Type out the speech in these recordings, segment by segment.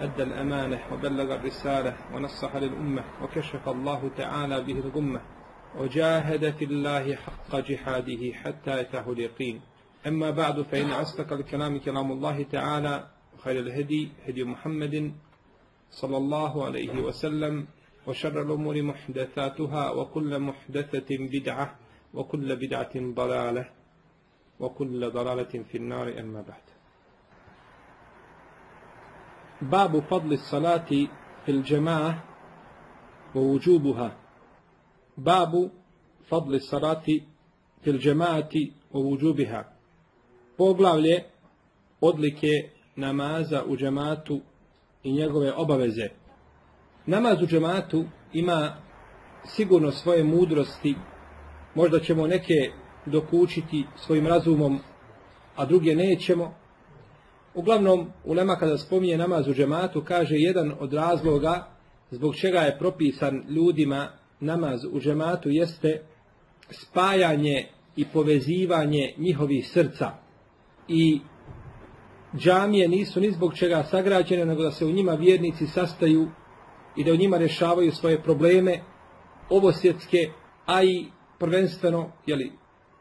أدى الأمانة وبلغ الرسالة ونصح للأمة وكشف الله تعالى به الغمة وجاهد في الله حق جهاده حتى يتاه اليقين. أما بعد فإن أصدق الكلام كلام الله تعالى وخير الهدي هدي محمد صلى الله عليه وسلم وشر الأمور محدثاتها وكل محدثة بدعة وكل بدعة ضلالة وكل ضلالة في النار. أما بعد. باب فضل الصلاة في الجماعة ووجوبها باب فضل الصلاة في الجماعة ووجوبها poglavlje odlike namaza u džematu i njegove obaveze. Namaz u džematu ima sigurno svoje mudrosti, možda ćemo neke dokučiti svojim razumom, a druge nećemo. Uglavnom, ulema kada spominje namaz u džematu, kaže jedan od razloga zbog čega je propisan ljudima namaz u džematu jeste spajanje i povezivanje njihovih srca. I džamije nisu ni zbog čega sagrađene, nego da se u njima vjernici sastaju i da u njima rješavaju svoje probleme, ovosjetske, a i prvenstveno, jeli,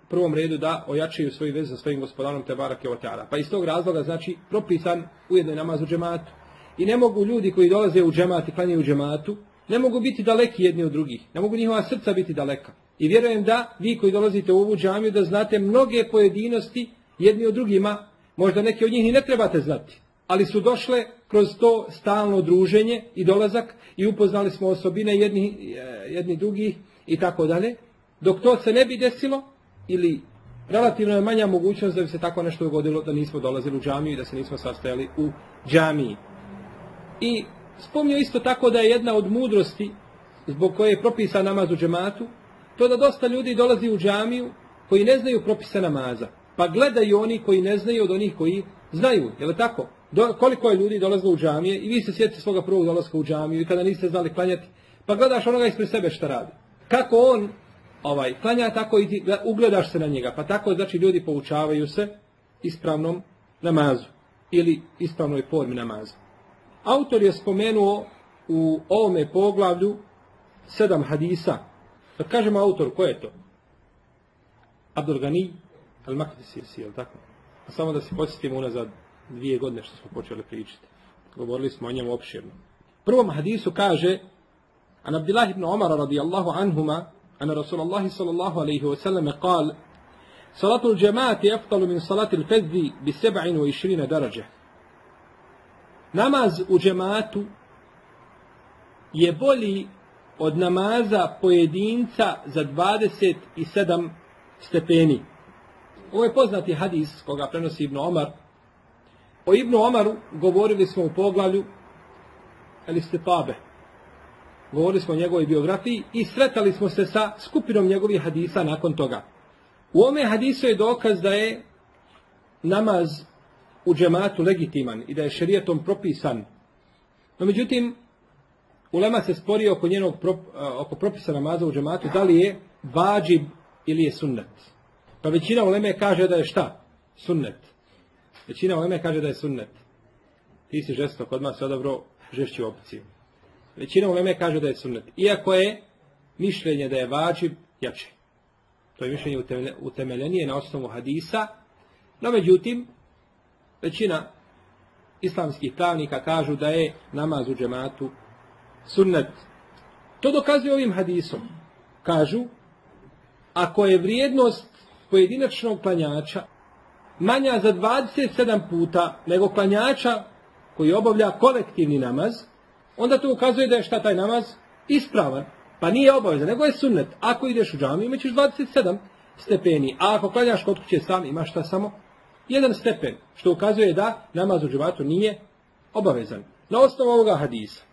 prvom redu da ojačaju svoju vezu sa svojim gospodarom te barake. Pa iz tog razloga, znači, propisan ujedno je namaz u džematu. I ne mogu ljudi koji dolaze u džemat i klanjaju u džematu, ne mogu biti daleki jedni od drugih. Ne mogu njihova srca biti daleka. I vjerujem da vi koji dolazite u ovu džamiju da znate mnoge pojedinosti jedni od drugima, možda neke od njih i ne trebate znati, ali su došle kroz to stalno druženje i dolazak i upoznali smo osobine jedni, jedni drugih i tako dalje. Dok to se ne bi desilo, ili relativno je manja mogućnost da bi se tako nešto dogodilo da nismo dolazili u džamiju i da se nismo sastajali u džamiji. I spomnio isto tako da je jedna od mudrosti zbog koje je propisan namaz u džematu, to da dosta ljudi dolazi u džamiju koji ne znaju propise namaza. Pa gledaju oni koji ne znaju od onih koji znaju. Je li tako? Do, koliko je ljudi dolazilo u džamije i vi se sjetite svoga prvog dolaska u džamiju i kada niste znali klanjati, pa gledaš onoga ispred sebe šta radi. Kako on ovaj klanja, tako i ti ugledaš se na njega. Pa tako znači ljudi poučavaju se ispravnom namazu ili ispravnoj formi namaza. Autor je spomenuo u ovome poglavlju sedam hadisa. Kad kažemo autor, ko je to? Abdul Gani Al-Makdisi, je tako? A samo da se posjetimo unazad dvije godine što smo počeli pričati. Govorili smo o njemu opširno. Prvom hadisu kaže An Abdullah ibn Umar radijallahu anhuma أن رسول الله صلى الله عليه وسلم قال صلاة الجماعة أفضل من صلاة الفذ بسبع وعشرين درجة Namaz u džematu je bolji od namaza pojedinca za 27 stepeni. Ovo je poznati hadis koga prenosi Ibn Omar. O Ibn Omaru govorili smo u poglavlju El Istetabe. Govorili smo o njegovoj biografiji i sretali smo se sa skupinom njegovih hadisa nakon toga. U ome hadisu je dokaz da je namaz u džematu legitiman i da je šerijetom propisan. No međutim, ulema se spori oko njenog oko propisa namaza u džematu, da li je vađib ili je sunnet. Pa većina uleme kaže da je šta? Sunnet. Većina uleme kaže da je sunnet. Ti si žestok, odmah se odabro žešću opciju. Većina uleme kaže da je sunnet. Iako je mišljenje da je vađib jače. To je mišljenje utemeljenije na osnovu hadisa. No međutim, većina islamskih pravnika kažu da je namaz u džematu sunnet. To dokazuje ovim hadisom. Kažu, ako je vrijednost pojedinačnog klanjača manja za 27 puta nego klanjača koji obavlja kolektivni namaz, onda to ukazuje da je šta taj namaz ispravan. Pa nije obavezan, nego je sunnet. Ako ideš u džamiju, imaćeš 27 stepeni. A ako klanjaš kod kuće sam, imaš šta samo? Jedan stepen. Što ukazuje da namaz u džematu nije obavezan. na osnovu ovoga hadisa.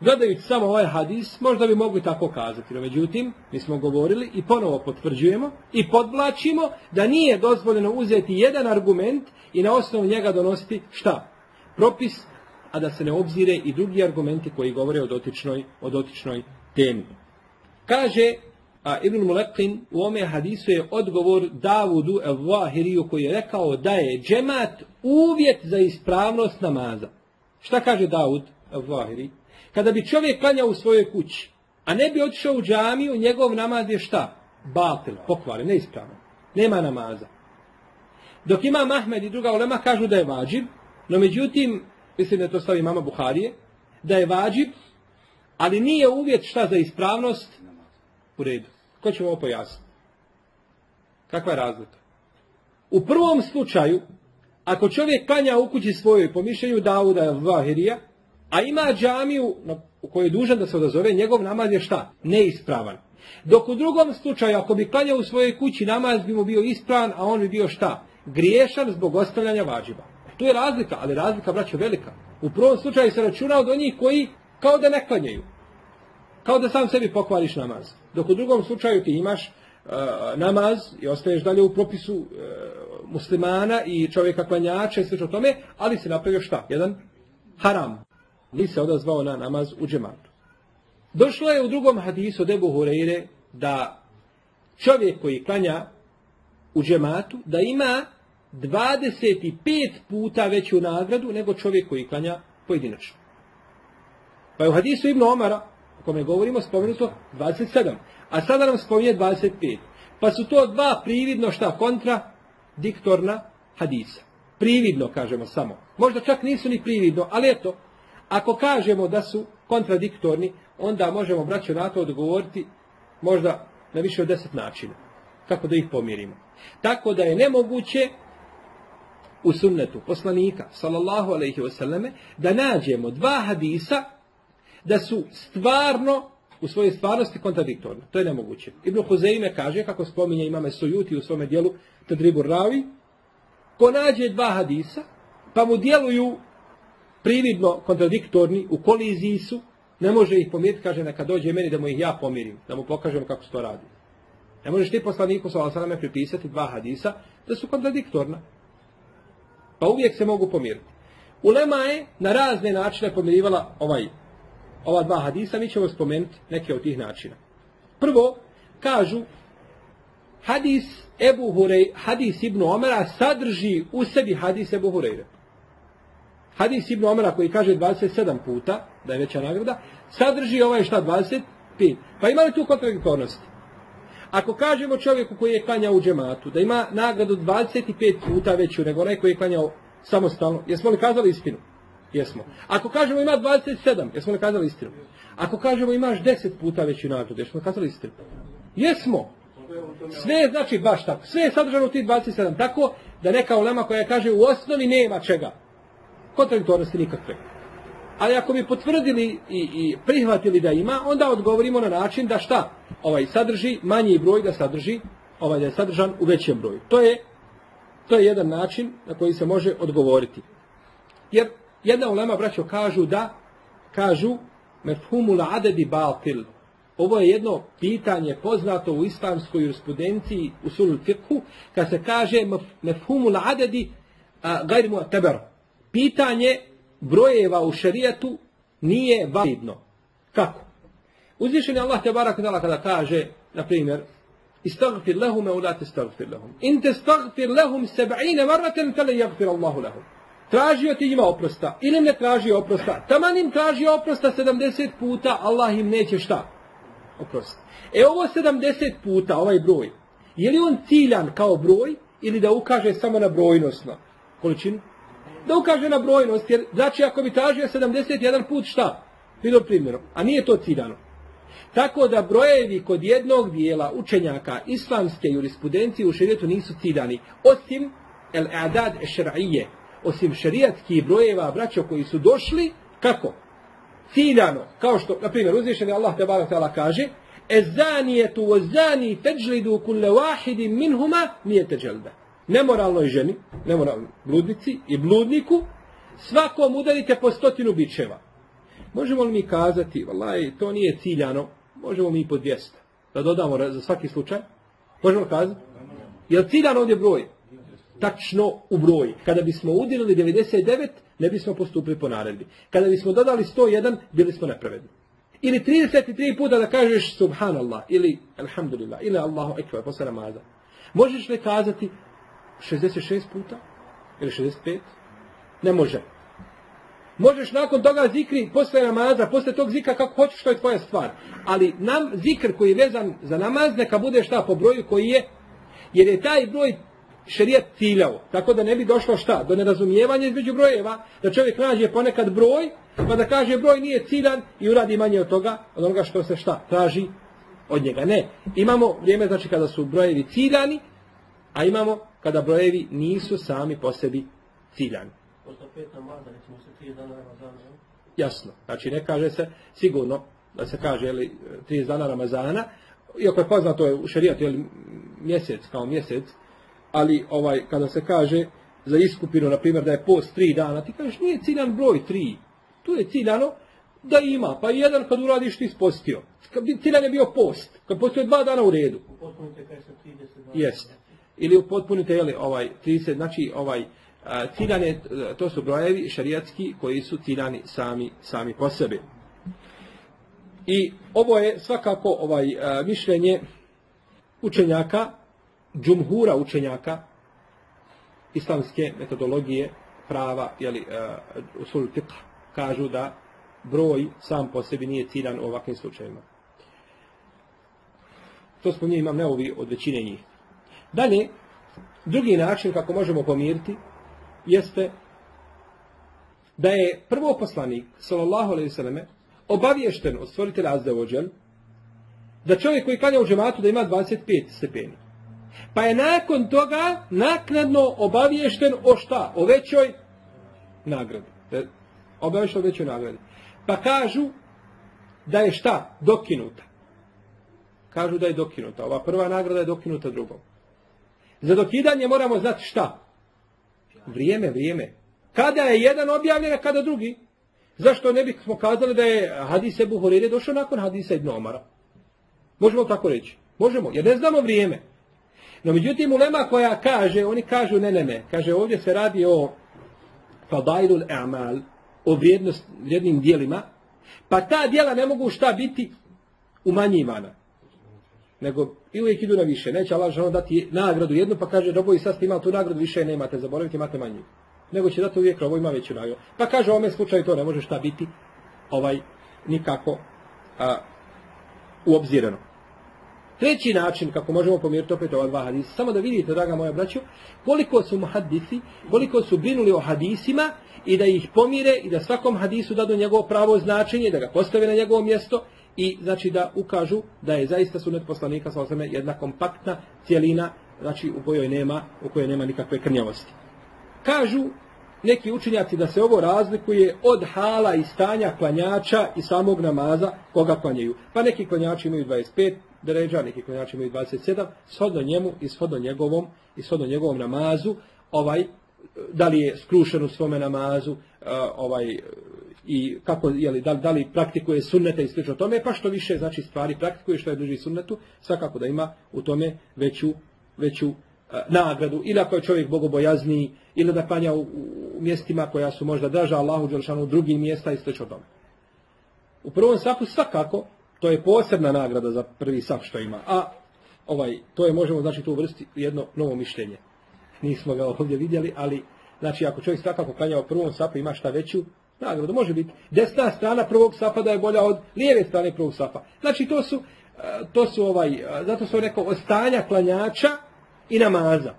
Gledajući samo ovaj hadis, možda bi mogli tako kazati. No, međutim, mi smo govorili i ponovo potvrđujemo i podvlačimo da nije dozvoljeno uzeti jedan argument i na osnovu njega donositi šta? Propis, a da se ne obzire i drugi argumenti koji govore o dotičnoj, o dotičnoj temi. Kaže a Ibn Mulekin u ome hadisu je odgovor Davudu el-Vahiriju koji je rekao da je džemat uvjet za ispravnost namaza. Šta kaže Davud el-Vahiri? Kada bi čovjek klanjao u svojoj kući, a ne bi otišao u džamiju, njegov namaz je šta? Batil, pokvaren, neispravan. Nema namaza. Dok ima Mahmed i druga ulema kažu da je vađib, no međutim, mislim da to stavi mama Buharije, da je vađib, ali nije uvjet šta za ispravnost u redu. Ko će ovo pojasniti? Kakva je razlika? U prvom slučaju, ako čovjek klanja u kući svojoj po mišljenju Davuda Vahirija, a ima džamiju u kojoj je dužan da se odazove, njegov namaz je šta? Neispravan. Dok u drugom slučaju, ako bi klanjao u svojoj kući, namaz bi mu bio ispravan, a on bi bio šta? Griješan zbog ostavljanja vađiba. Tu je razlika, ali razlika, braćo, velika. U prvom slučaju se računa od onih koji kao da ne klanjaju. Kao da sam sebi pokvariš namaz. Dok u drugom slučaju ti imaš uh, namaz i ostaješ dalje u propisu uh, muslimana i čovjeka klanjača i sve o tome, ali se napravio šta? Jedan haram. Ni se odazvao na namaz u džematu. Došlo je u drugom hadisu od Ebu Hureyre da čovjek koji klanja u džematu, da ima 25 puta veću nagradu nego čovjek koji klanja pojedinačno. Pa je u hadisu Ibn Omara, o kome govorimo, spomenuto 27. A sada nam spominje 25. Pa su to dva prividno šta kontra diktorna hadisa. Prividno kažemo samo. Možda čak nisu ni prividno, ali eto, ako kažemo da su kontradiktorni, onda možemo, braćo, na to odgovoriti možda na više od deset načina. Kako da ih pomirimo. Tako da je nemoguće u sunnetu poslanika, sallallahu alaihi wasallame, da nađemo dva hadisa da su stvarno u svojoj stvarnosti kontradiktorni. To je nemoguće. Ibn Huzeime kaže, kako spominje imame Sujuti u svome dijelu Tadribu Ravi, ko nađe dva hadisa, pa mu djeluju prividno kontradiktorni, u koliziji su, ne može ih pomiriti, kaže, neka dođe meni da mu ih ja pomirim, da mu pokažem kako se to radi. Ne možeš ti poslaniku sa pripisati dva hadisa da su kontradiktorna. Pa uvijek se mogu pomiriti. Ulema je na razne načine pomirivala ovaj, ova dva hadisa, mi ćemo spomenuti neke od tih načina. Prvo, kažu, hadis Ebu Hurej, hadis Ibn Omara sadrži u sebi hadis Ebu Hureyre. Hadis Ibn Omara koji kaže 27 puta, da je veća nagrada, sadrži ovaj šta 25. Pa ima li tu kontradiktornosti? Ako kažemo čovjeku koji je klanjao u džematu, da ima nagradu 25 puta veću nego onaj koji je klanjao samostalno, jesmo li kazali istinu? Jesmo. Ako kažemo ima 27, jesmo li kazali istinu? Ako kažemo imaš 10 puta veću nagradu, jesmo li kazali istinu? Jesmo. Sve je znači baš tako. Sve je sadržano u tih 27. Tako da neka ulema koja kaže u osnovi nema čega. Kontradiktornosti nikakve. Ali ako bi potvrdili i, i prihvatili da ima, onda odgovorimo na način da šta? Ovaj sadrži manji broj da sadrži, ovaj da je sadržan u većem broju. To je, to je jedan način na koji se može odgovoriti. Jer jedna ulema, braćo, kažu da, kažu, mefhumul adedi batil. Ovo je jedno pitanje poznato u islamskoj jurisprudenciji u sulul fiqhu, kad se kaže mefhumul adedi gajri mu teber. Pitanje brojeva u šarijatu nije validno. Kako? Uzvišen je Allah te barak kada kaže, na primjer, istagfir lehum u la testagfir lehum. In testagfir lehum seba'ine marraten tele jagfir Allahu lehum. Tražio ti oprosta ili ne tražio oprosta. Taman im tražio oprosta 70 puta, Allah im neće šta? Oprosti. E ovo 70 puta, ovaj broj, je li on ciljan kao broj ili da ukaže samo na brojnost na količinu? Da ukaže na brojnost, jer znači ako bi tražio 71 put šta? Bilo primjerom, a nije to ciljano. Tako da brojevi kod jednog dijela učenjaka islamske jurisprudencije u šarijetu nisu ciljani, osim el adad šar'ije, osim šarijatskih brojeva braćo koji su došli, kako? Ciljano, kao što, na primjer, uzvišeni Allah te barak kaže, Ezanijetu o zani teđlidu kulle wahidi minhuma nije teđelbe nemoralnoj ženi, nemoralnoj bludnici i bludniku, svakom udarite po stotinu bičeva. Možemo li mi kazati, valaj, to nije ciljano, možemo mi po 200. Da dodamo za svaki slučaj? Možemo li kazati? Je li ciljan ovdje broj? Tačno u broj. Kada bismo udjelili 99, ne bismo postupili po naredbi. Kada bismo dodali 101, bili smo nepravedni. Ili 33 puta da kažeš subhanallah, ili alhamdulillah, ili Allahu ekvar, posle namaza. Možeš li kazati 66 puta? Ili 65? Ne može. Možeš nakon toga zikri posle namaza, posle tog zikra kako hoćeš, to je tvoja stvar. Ali nam zikr koji je vezan za namaz, neka bude šta po broju koji je, jer je taj broj šerijat ciljao. Tako da ne bi došlo šta? Do nerazumijevanja između brojeva, da čovjek nađe ponekad broj, pa da kaže broj nije ciljan i uradi manje od toga, od onoga što se šta traži od njega. Ne. Imamo vrijeme znači kada su brojevi ciljani, a imamo kada brojevi nisu sami po sebi ciljani. Jasno. Znači ne kaže se sigurno da se kaže jeli, 30 dana Ramazana, iako je poznato je u šerijatu jeli, mjesec kao mjesec, ali ovaj kada se kaže za iskupinu, na primjer, da je post tri dana, ti kažeš nije ciljan broj tri. Tu je ciljano da ima, pa jedan kad uradiš ti spostio. Ciljan je bio post, kad postio dva dana u redu. Jeste. Ili upotpunite, jeli, ovaj, 30, znači, ovaj, ciljane, to su brojevi šarijatski koji su ciljani sami, sami po sebi. I ovo je svakako ovaj mišljenje učenjaka, džumhura učenjaka islamske metodologije prava, jeli, uh, usul kažu da broj sam po sebi nije ciljan u ovakvim slučajima. To spominje imam neovi od većine njih. Dalje, drugi način kako možemo pomiriti jeste da je prvo poslanik, sallallahu alaihi sallame, obaviješten od stvoritelja Azza ođel, da čovjek koji klanja u džematu da ima 25 stepeni. Pa je nakon toga naknadno obaviješten o šta? O većoj nagradi. Obaviješten o većoj nagradi. Pa kažu da je šta? Dokinuta. Kažu da je dokinuta. Ova prva nagrada je dokinuta drugom. Za dokidanje moramo znati šta? Vrijeme, vrijeme. Kada je jedan objavljen, a kada drugi? Zašto ne bismo kazali da je hadis Ebu došao nakon hadisa Ibn Omara? Možemo tako reći? Možemo, jer ne znamo vrijeme. No međutim, ulema koja kaže, oni kažu ne, ne, ne. Kaže, ovdje se radi o fadailul amal, o vrijednost, vrijednim dijelima, pa ta dijela ne mogu šta biti umanjivana. Nego i uvijek idu na više. Neće Allah dati nagradu jednu, pa kaže, robovi sad ste imali tu nagradu, više nemate, zaboravite, imate manju. Nego će dati uvijek robo ima veću nagradu. Pa kaže, u ovome slučaju to ne može šta biti ovaj nikako a, uobzirano. Treći način kako možemo pomiriti opet ova dva hadisa, samo da vidite, draga moja braćo, koliko su muhadisi, koliko su brinuli o hadisima i da ih pomire i da svakom hadisu dadu njegovo pravo značenje, da ga postave na njegovo mjesto i znači da ukažu da je zaista sunet poslanika sa osame jedna kompaktna cijelina, znači u kojoj nema, u kojoj nema nikakve krnjavosti. Kažu neki učinjaci da se ovo razlikuje od hala i stanja klanjača i samog namaza koga klanjaju. Pa neki klanjači imaju 25 deređa, neki klanjači imaju 27, shodno njemu i shodno njegovom, i shodno njegovom namazu, ovaj, da li je skrušen u svome namazu, ovaj, i kako, jeli, da, da li praktikuje sunnete i slično tome, pa što više znači stvari praktikuje, što je bliži sunnetu, svakako da ima u tome veću, veću nagradu, ili ako je čovjek bogobojazniji, ili da klanja u, u, mjestima koja su možda draža Allahu Đelšanu drugim mjesta i slično tome. U prvom safu svakako, to je posebna nagrada za prvi saf što ima, a ovaj, to je možemo znači tu uvrstiti jedno novo mišljenje. Nismo ga ovdje vidjeli, ali znači ako čovjek svakako klanja u prvom safu ima šta veću nagradu, može biti desna strana prvog safa da je bolja od lijeve strane prvog safa. Znači to su, to su ovaj, zato su neko od stanja klanjača i namaza.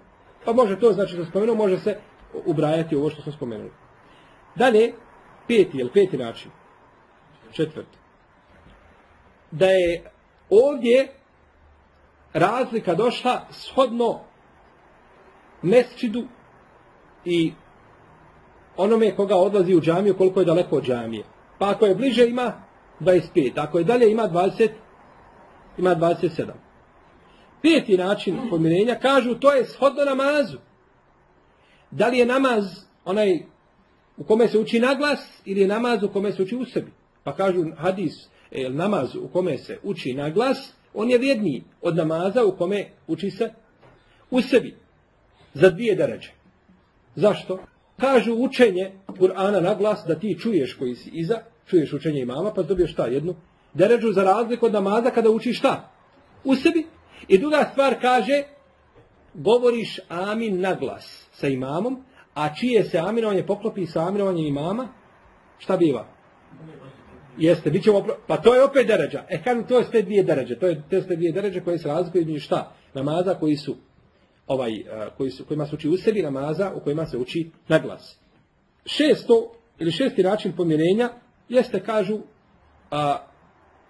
Pa može to, znači što spomenuo, može se ubrajati ovo što smo spomenuli. Dalje, peti, jel peti način? Četvrti. Da je ovdje razlika došla shodno mesčidu i onome koga odlazi u džamiju, koliko je daleko od džamije. Pa ako je bliže ima 25, ako je dalje ima 20, ima 27. Peti način pomirenja kažu to je shodno namazu. Da li je namaz onaj u kome se uči naglas ili je namaz u kome se uči u sebi. Pa kažu hadis, e, namaz u kome se uči naglas, on je vrijedniji od namaza u kome uči se u sebi. Za dvije deređe. Zašto? Kažu učenje Kur'ana na glas da ti čuješ koji si iza, čuješ učenje imama, pa dobiješ šta jednu deređu za razliku od namaza kada učiš šta? U sebi. I druga stvar kaže, govoriš amin na glas sa imamom, a čije se aminovanje poklopi sa aminovanjem imama, šta biva? Jeste, bit ćemo, pa to je opet deređa. E, kažem, to je sve dvije deređe. To je te sve dvije deređe koje se razlikuju između šta? Namaza koji su, ovaj, koji su, kojima se uči u sebi, namaza u kojima se uči na glas. Šesto, ili šesti način pomirenja, jeste, kažu, a,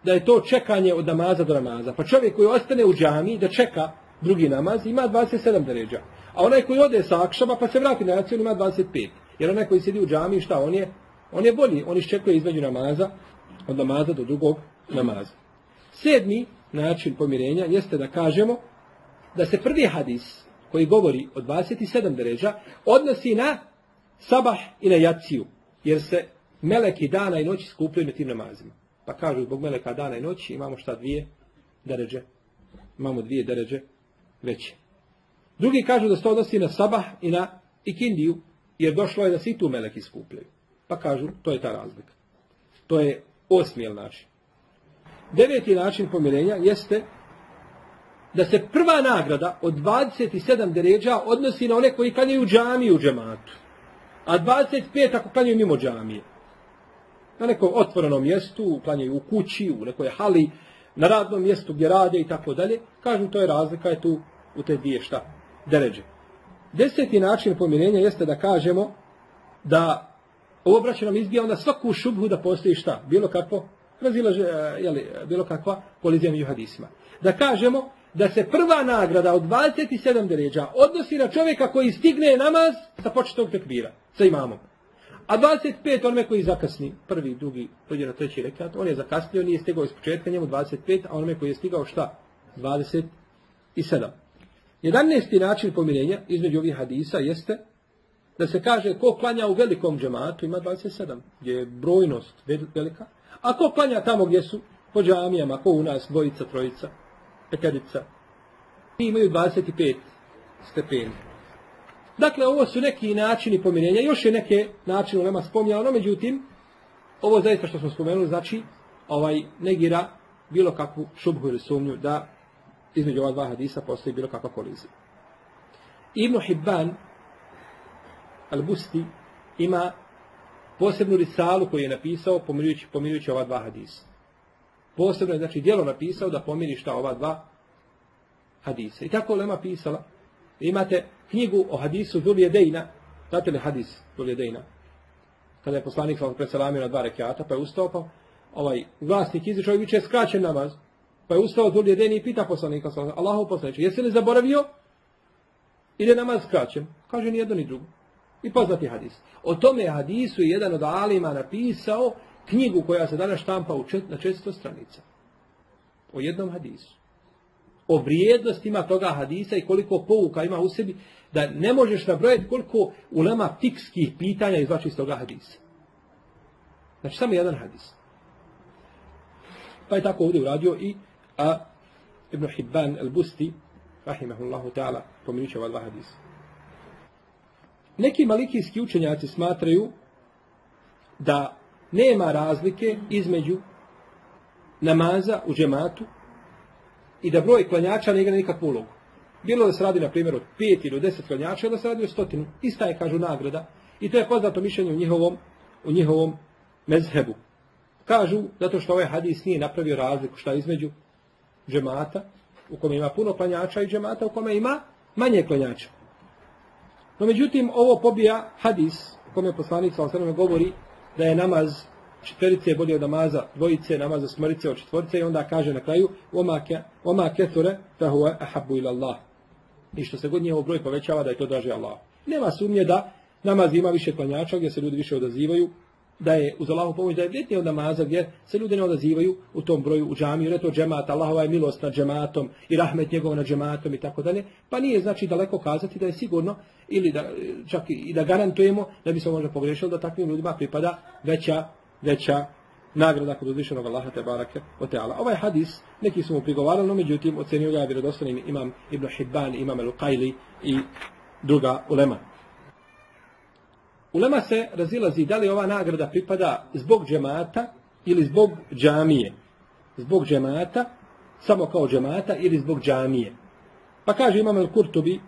da je to čekanje od namaza do namaza. Pa čovjek koji ostane u džami da čeka drugi namaz ima 27 deređa. A onaj koji ode sa akšama pa se vrati na jaciju ima 25. Jer onaj koji sidi u džami šta on je? On je bolji. On iščekuje između namaza od namaza do drugog namaza. Sedmi način pomirenja jeste da kažemo da se prvi hadis koji govori o 27 deređa odnosi na sabah i na jaciju. Jer se meleki dana i noći skupljaju na tim namazima. Pa kažu zbog meleka dana i noći imamo šta dvije deređe. Imamo dvije deređe veće. Drugi kažu da se to odnosi na sabah i na ikindiju, jer došlo je da se i tu meleki skupljaju. Pa kažu, to je ta razlika. To je osmijel način. Deveti način pomirenja jeste da se prva nagrada od 27 deređa odnosi na one koji klanjaju džamiju u džematu. A 25 ako klanjaju mimo džamije. Na nekom otvorenom mjestu, klanjaju u kući, u nekoj hali, na radnom mjestu gdje rade i tako dalje. Kažu to je razlika je tu u te dvije šta? Deređe. Deseti način pomirenja jeste da kažemo da ovo braće nam izbija onda svaku šubhu da postoji šta? Bilo kakvo razilaže, e, jeli, bilo kakva kolizija među hadisima. Da kažemo da se prva nagrada od 27 deređa odnosi na čovjeka koji stigne namaz sa početog tekbira, sa imamom. A 25 onome koji zakasni, prvi, drugi, dođe na treći rekat, on je zakasnio, nije stigao iz početka, njemu 25, a onome koji je stigao šta? 27. 11. način pomirenja između ovih hadisa jeste da se kaže ko klanja u velikom džematu ima 27, gdje je brojnost velika, a ko klanja tamo gdje su po džamijama, ko u nas, dvojica, trojica, petedica, imaju 25 stepeni. Dakle, ovo su neki načini pomirenja, još je neke načine nema spomnjala, no međutim, ovo zaista što smo spomenuli, znači, ovaj negira bilo kakvu šubhu ili sumnju da između ova dva hadisa postoji bilo kakva kolizija. Ibn Hibban Al-Busti ima posebnu risalu koju je napisao pomirujući, pomirujući ova dva hadisa. Posebno je, znači, dijelo napisao da pomiri šta ova dva hadisa. I tako Lema pisala. Imate knjigu o hadisu Dejna, znate li hadis Dejna? Kada je poslanik sa preselamio na dva rekiata, pa je ustao, pa ovaj glasnik izišao i viče skraćen namaz. Pa je ustao Dulje Dejni i pita poslanika sa Allahu poslaniče, jesi li zaboravio? Je namaz skraćen? Kaže ni jedno ni drugo. I poznati hadis. O tome hadisu je jedan od alima napisao knjigu koja se danas štampa u čet, na često stranica. O jednom hadisu. O vrijednostima toga hadisa i koliko pouka ima u sebi, da ne možeš nabrojati koliko ulema fikskih pitanja izlači iz toga hadisa. Znači, samo jedan hadis. Pa je tako ovdje uradio i a, Ibn Hibban al-Busti, rahimahullahu ta'ala, pominut ova dva hadisa. Neki malikijski učenjaci smatraju da nema razlike između namaza u džematu i da broj klanjača ne igra nikakvu ulogu. Bilo da se radi, na primjer, od pet ili deset klanjača, da se radi o stotinu. Ista je, kažu, nagrada. I to je poznato mišljenje u njihovom, u njihovom mezhebu. Kažu, zato što ovaj hadis nije napravio razliku šta između džemata, u kome ima puno klanjača i džemata u kome ima manje klanjača. No međutim, ovo pobija hadis u kome poslanik sa osrame govori da je namaz četverice bolje od namaza dvojice, namaz za smrtice od četvorice i onda kaže na kraju oma kethure fahuwa ahabbu ila Allah. I što se god njihov broj povećava da je to draže Allah. Nema sumnje da namaz ima više klanjača gdje se ljudi više odazivaju da je uz Allahu pomoć da je vjetnije od namaza gdje se ljudi ne odazivaju u tom broju u džamiju, jer je to džemat, Allahova je milost nad džematom i rahmet njegov nad džematom i tako dalje, pa nije znači daleko kazati da je sigurno ili da čak i da garantujemo da bi se možda pogrešilo da takvim ljudima pripada veća, veća nagrada kod uzvišenog Allaha te barake o teala. Ovaj hadis, neki su mu prigovarali, no međutim, ocenio ga vjerodostanim imam Ibn Hibban, imam El-Qajli i druga ulema. Ulema se razilazi da li ova nagrada pripada zbog džemata ili zbog džamije. Zbog džemata, samo kao džemata ili zbog džamije. Pa kaže imam El Kurtubi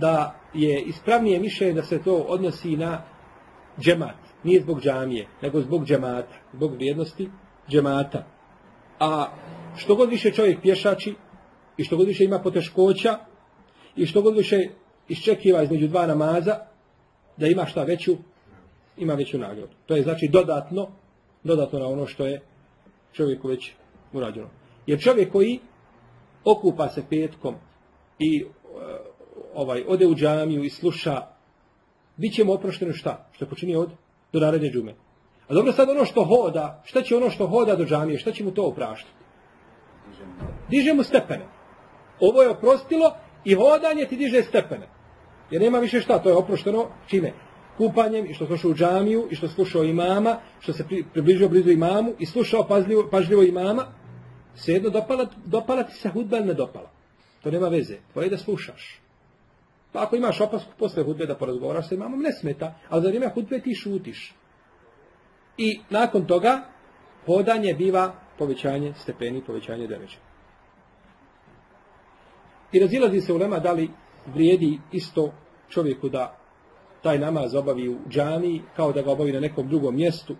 da je ispravnije mišljenje da se to odnosi na džemat. Nije zbog džamije, nego zbog džemata. Zbog vrijednosti džemata. A što god više čovjek pješači i što god više ima poteškoća i što god više iščekiva između dva namaza, da ima šta veću, ima veću nagradu. To je znači dodatno, dodatno na ono što je čovjeku već urađeno. Jer čovjek koji okupa se petkom i uh, ovaj ode u džamiju i sluša, bit će mu oprošteno šta? Što je počinio od do naredne džume. A dobro sad ono što hoda, šta će ono što hoda do džamije, šta će mu to opraštati? Diže mu stepene. Ovo je oprostilo i hodanje ti diže stepene. Jer nema više šta, to je oprošteno čime? Kupanjem i što slušao u džamiju i što slušao imama, što se približio blizu imamu i slušao pažljivo, pažljivo imama, svejedno dopala, dopala ti se hudba ne dopala. To nema veze. Tvoje da slušaš. Pa ako imaš opasku posle hudbe da porazgovaraš sa imamom, ne smeta. Ali za vrijeme hudbe ti šutiš. I nakon toga hodanje biva povećanje stepeni, povećanje deređa. I razilazi se u lema da li vrijedi isto čovjeku da taj namaz obavi u džamiji kao da ga obavi na nekom drugom mjestu.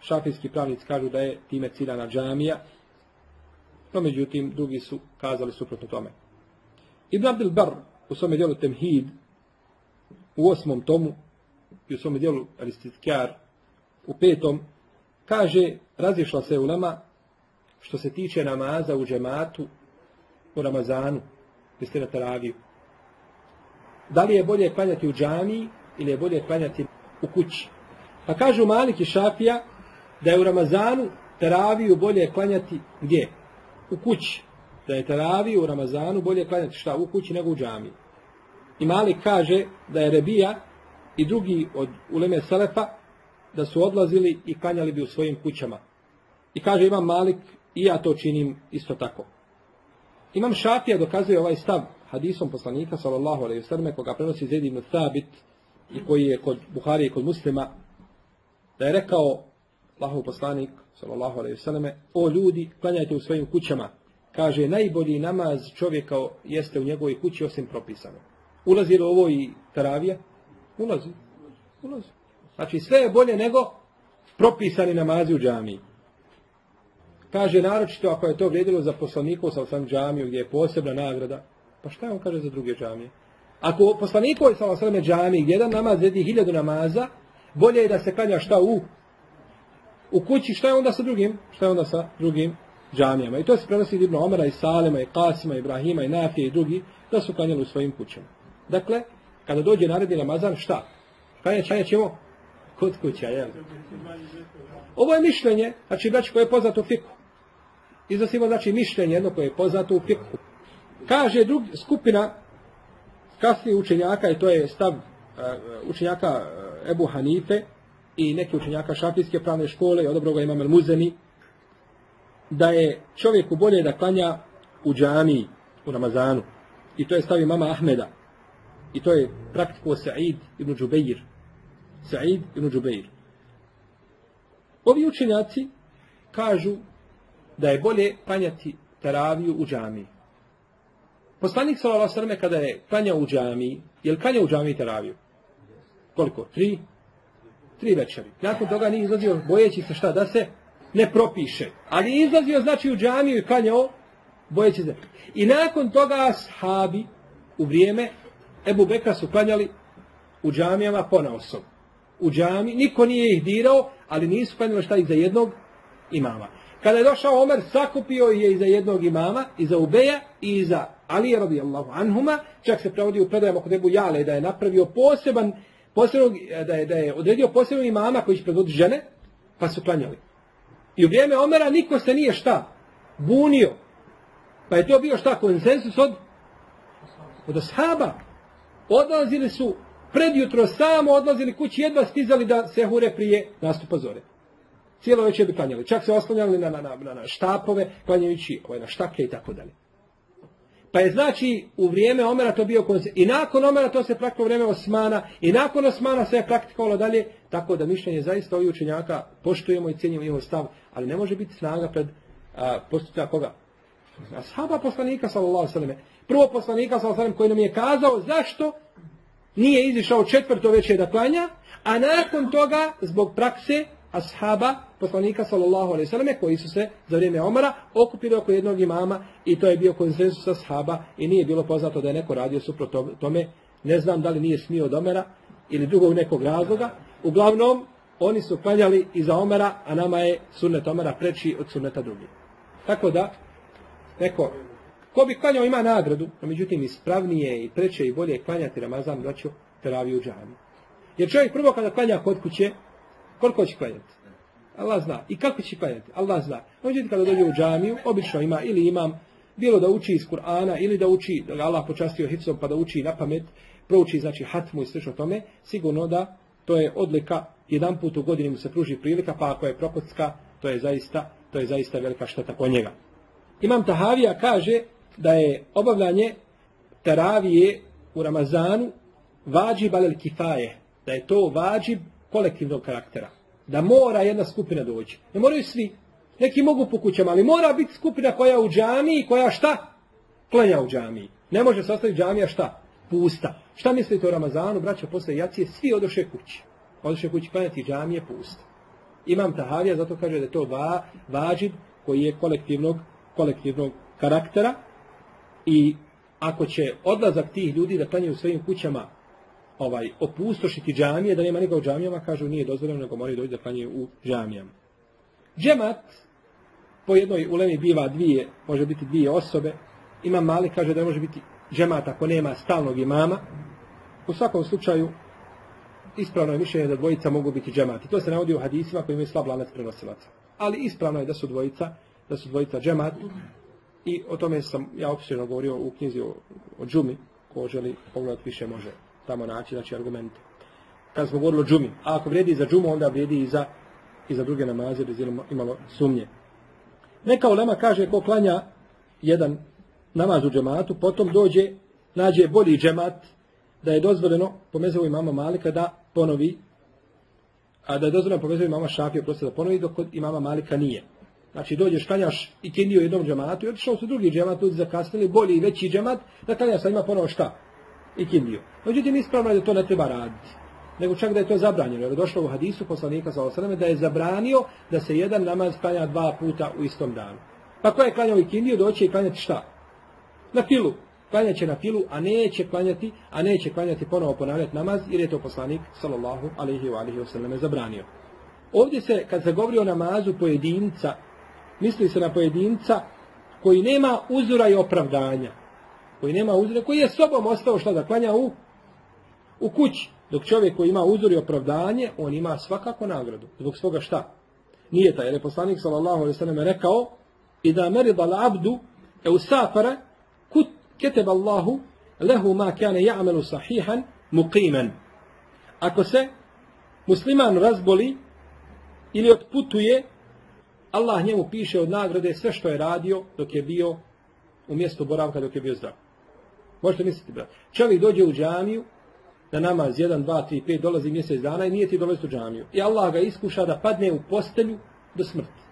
Šafijski pravnici kažu da je time ciljana džamija, no međutim drugi su kazali suprotno tome. Ibn Abdel Bar u svome dijelu Temhid u osmom tomu i u svome dijelu Aristitkjar u petom kaže razišla se u lama što se tiče namaza u džematu u Ramazanu, jeste na teraviju. Da li je bolje klanjati u džamiji ili je bolje klanjati u kući? Pa kažu Malik i Šafija da je u Ramazanu teraviju bolje klanjati gdje? U kući. Da je teraviju u Ramazanu bolje klanjati šta? U kući nego u džamiji. I Malik kaže da je Rebija i drugi od uleme Selefa da su odlazili i klanjali bi u svojim kućama. I kaže imam Malik i ja to činim isto tako. Imam Šafija dokazuje ovaj stav hadisom poslanika sallallahu alejhi ve selleme koga prenosi Zaid ibn Thabit i koji je kod Buhari i kod Muslima da je rekao Allahov poslanik sallallahu alejhi ve selleme o ljudi klanjajte u svojim kućama. Kaže najbolji namaz čovjeka jeste u njegovoj kući osim propisano. Ulazi li ovo i taravija? Ulazi ulazi. Znači sve je bolje nego propisani namazi u džamiji. Kaže naročito ako je to vrijedilo za poslanikov sa sam džamiju gdje je posebna nagrada Pa šta on kaže za druge džamije? Ako poslanikovi sa osrame džamiji, jedan namaz vedi hiljadu namaza, bolje je da se klanja šta u u kući, šta je onda sa drugim? Šta je onda sa drugim džamijama? I to se prenosi Ibn Omara i Salema i Kasima, i Ibrahima i Nafije i drugi, da su klanjali u svojim kućama. Dakle, kada dođe naredni Ramazan, šta? Klanja čanja ćemo? Kod kuća, jel? Ovo je mišljenje, znači, braći, koje je poznato u fiku. Iznosimo, znači, mišljenje jedno koje je poznato u fiku. Kaže drug, skupina kasnije učenjaka, i to je stav uh, učenjaka uh, Ebu Hanife i neki učenjaka šafijske pravne škole i odobroga imam El Muzeni, da je čovjeku bolje da klanja u džamiji, u Ramazanu. I to je stav mama Ahmeda. I to je praktiko Sa'id ibn Džubeir. Sa'id ibn Džubeir. Ovi učenjaci kažu da je bolje klanjati teraviju u džamiji. Poslanik sallallahu ve kada je klanjao u džamii, je li klanjao u džamii teraviju? Koliko? Tri? Tri večeri. Nakon toga nije izlazio bojeći se šta da se ne propiše. Ali je izlazio znači u džamiju i klanjao bojeći se. I nakon toga ashabi u vrijeme Ebu Bekra su klanjali u džamijama pona osob. U džami, niko nije ih dirao, ali nisu klanjali šta iza jednog imama. Kada je došao Omer, sakupio je iza jednog imama, iza Ubeja i iza Ali radijallahu anhuma, čak se prevodi u predajama kod Ebu Jale da je napravio poseban posebnog, da je, da je odredio posebnog imama koji će predvoditi žene, pa su klanjali. I u vrijeme Omera niko se nije šta? Bunio. Pa je to bio šta? Konsensus od, od ashaba. Odlazili su predjutro samo, odlazili kući, jedva stizali da se hure prije nastupa zore. Cijelo večer bi klanjali. Čak se oslanjali na, na, na, na štapove, klanjajući ovaj, na štake i tako dalje. Pa je znači u vrijeme Omera to bio koncept. I nakon Omera to se praktikovalo vrijeme Osmana. I nakon Osmana se je praktikovalo dalje. Tako da mišljenje zaista ovih učenjaka poštujemo i cijenimo njihov stav. Ali ne može biti snaga pred postupca koga? Ashaba poslanika sallallahu sallam. Prvo poslanika sallallahu sallam koji nam je kazao zašto nije izišao četvrto večer da klanja. A nakon toga zbog prakse ashaba poslanika sallallahu alejhi ve selleme koji su se za vrijeme Omara okupili oko jednog imama i to je bio konsenzus ashaba i nije bilo poznato da je neko radio suprotno tome. Ne znam da li nije smio od Omara ili drugog nekog razloga. Uglavnom oni su klanjali iza Omara a nama je sunnet Omara preči od sunneta drugih. Tako da neko ko bi klanjao ima nagradu a međutim ispravnije i preče i bolje klanjati Ramazan doću teraviju džami jer čovjek prvo kada klanja kod kuće Koliko će klanjati? Allah zna. I kako će klanjati? Allah zna. Međutim, kada dođe u džamiju, obično ima ili imam bilo da uči iz Kur'ana ili da uči, da Allah počastio hicom pa da uči na pamet, prouči znači hatmu i slično tome, sigurno da to je odlika, jedan put u godini mu se pruži prilika, pa ako je propotska, to je zaista, to je zaista velika šteta po njega. Imam Tahavija kaže da je obavljanje taravije u Ramazanu vađib alel kifaje, da je to vađib kolektivnog karaktera. Da mora jedna skupina doći. Ne moraju svi. Neki mogu po kućama, ali mora biti skupina koja u džamiji, koja šta? Klanja u džamiji. Ne može se ostaviti džamija šta? Pusta. Šta mislite o Ramazanu, braćo, posle jacije, svi odoše kući. Odoše kući klanjati džamije pusta. Imam Tahavija, zato kaže da je to va, vađib koji je kolektivnog, kolektivnog karaktera i ako će odlazak tih ljudi da klanjaju u svojim kućama ovaj opustošiti džamije, da nema nikoga u džamijama, kažu nije dozvoljeno, nego moraju doći da klanjaju u džamijama. Džemat po jednoj ulemi biva dvije, može biti dvije osobe. Imam mali kaže da može biti džemat ako nema stalnog imama. U svakom slučaju ispravno je mišljenje da dvojica mogu biti džemati. To se navodi u hadisima koji imaju slab lanac prenosilaca. Ali ispravno je da su dvojica, da su dvojica džemat. I o tome sam ja opširno govorio u knjizi o, o džumi, ko želi pogledati više može tamo naći znači argumente. Kad smo govorili o džumi, a ako vrijedi za džumu, onda vrijedi i za, i za druge namaze, bez imalo sumnje. Neka ulema kaže ko klanja jedan namaz u džematu, potom dođe, nađe bolji džemat, da je dozvoljeno, po mezovu imama Malika, da ponovi, a da je dozvoljeno po imama Šafija, prosto da ponovi, dok kod imama Malika nije. Znači dođeš, klanjaš i kindio jednom džematu i otišao su drugi džemat, ljudi zakasnili, bolji i veći džemat, da klanjaš sa ima ponovo šta? I kindiju. Međutim, ispravno je da to ne treba raditi. Nego čak da je to zabranjeno. Jer je došlo u hadisu poslanika sa osaname da je zabranio da se jedan namaz klanja dva puta u istom danu. Pa ko je klanjao i kindiju, doće i klanjati šta? Na filu. Klanjaće na filu, a neće klanjati, a neće klanjati ponovo ponavljati namaz, jer je to poslanik, sallallahu alaihi wa alaihi wa zabranio. Ovdje se, kad se govori o namazu pojedinca, misli se na pojedinca koji nema uzora i opravdanja koji nema uzore, koji je sobom ostao šta da klanja u, u kući. Dok čovjek koji ima uzor i opravdanje, on ima svakako nagradu. Zbog svoga šta? Nije taj, jer je poslanik sallam rekao i da merida l'abdu e usafara kut keteb Allahu lehu ma kane ja'melu sahihan muqiman. Ako se musliman razboli ili otputuje, Allah njemu piše od nagrade sve što je radio dok je bio u mjestu boravka dok je bio zdrav. Možete misliti, brat. Čovjek dođe u džamiju, na namaz 1, 2, 3, 5, dolazi mjesec dana i nije ti dolazi u džamiju. I Allah ga iskuša da padne u postelju do smrti.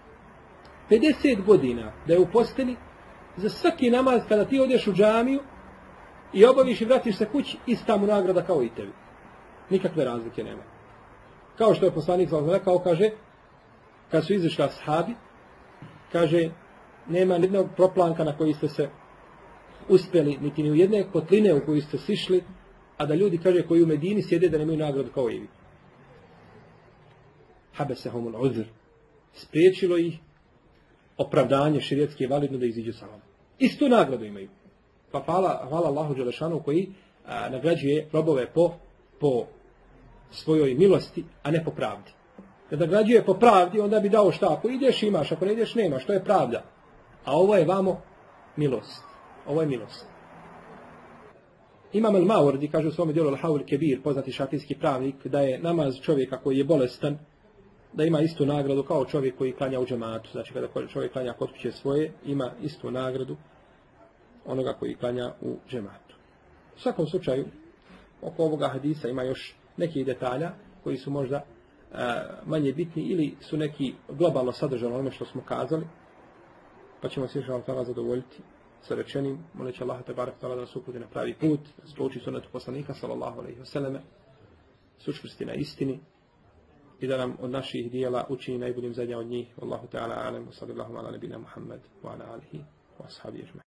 50 godina da je u postelji, za svaki namaz kada ti odeš u džamiju i obaviš i vratiš se kući, ista mu nagrada kao i tebi. Nikakve razlike nema. Kao što je poslanik za rekao, kaže, kad su izašli ashabi, kaže, nema jednog proplanka na koji ste se uspjeli niti ni u jedne kotline u koju ste sišli, a da ljudi, kaže, koji u Medini sjede da nemaju nagradu kao i vi. Habesehumul uzr. Spriječilo ih opravdanje širijetske validno da iziđu sa. Istu nagradu imaju. Pa hvala, hvala Allahu Đelešanu koji a, nagrađuje robove po, po svojoj milosti, a ne po pravdi. Kad nagrađuje po pravdi, onda bi dao šta? Ako ideš imaš, ako ne ideš nemaš, što je pravda. A ovo je vamo milost. Ovo je milost. Imam el-Mawardi, kaže u svom dijelu Al-Hawil Kebir, poznati šafijski pravnik, da je namaz čovjeka koji je bolestan, da ima istu nagradu kao čovjek koji klanja u džematu. Znači kada čovjek klanja kod kuće svoje, ima istu nagradu onoga koji klanja u džematu. U svakom slučaju, oko ovoga hadisa ima još nekih detalja koji su možda manje bitni ili su neki globalno sadržani onome što smo kazali, pa ćemo se još tala zadovoljiti sa rečenim, moleći Allah te tala da nas uputi na pravi put, da spouči sunetu poslanika, sallallahu alaihi wasallam, sučvrsti na istini i da nam od naših dijela učini najboljim zadnja od njih. Wallahu ta'ala alam, wa sallallahu ala nabina Muhammad, wa ala alihi, wa ashabi ježme.